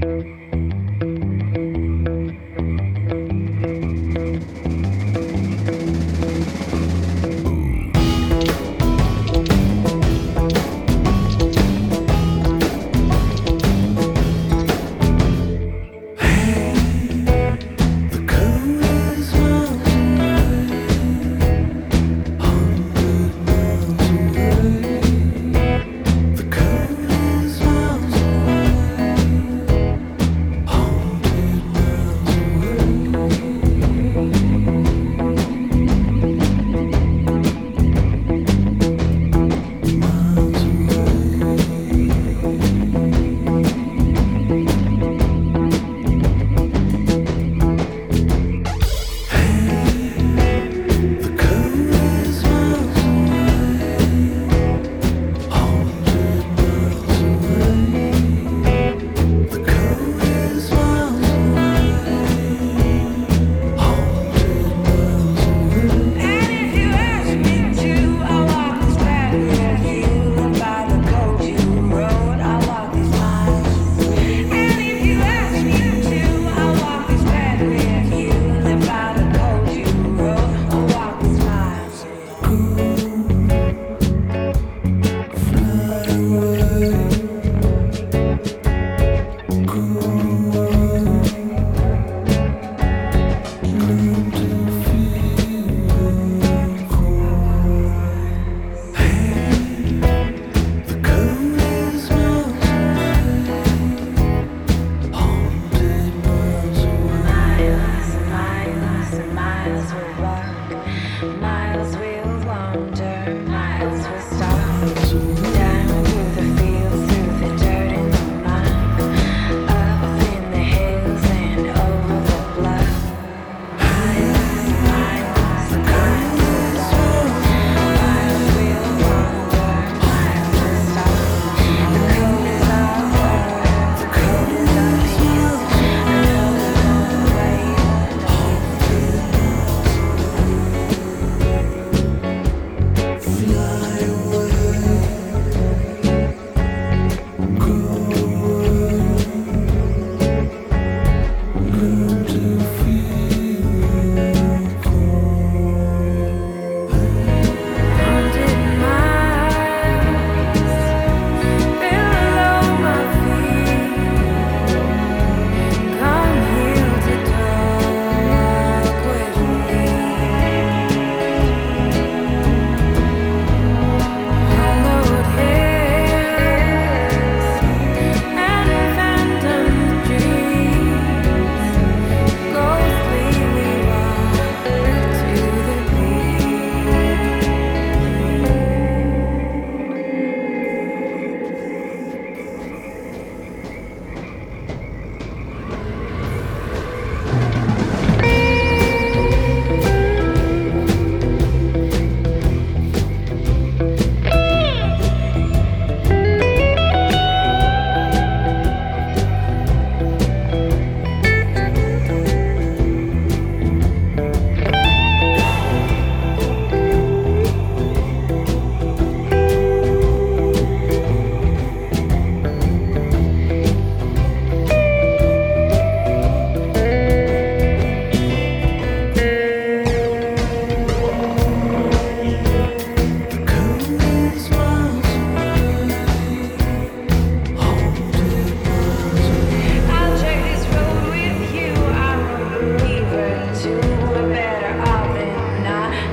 Thank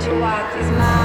what is mine.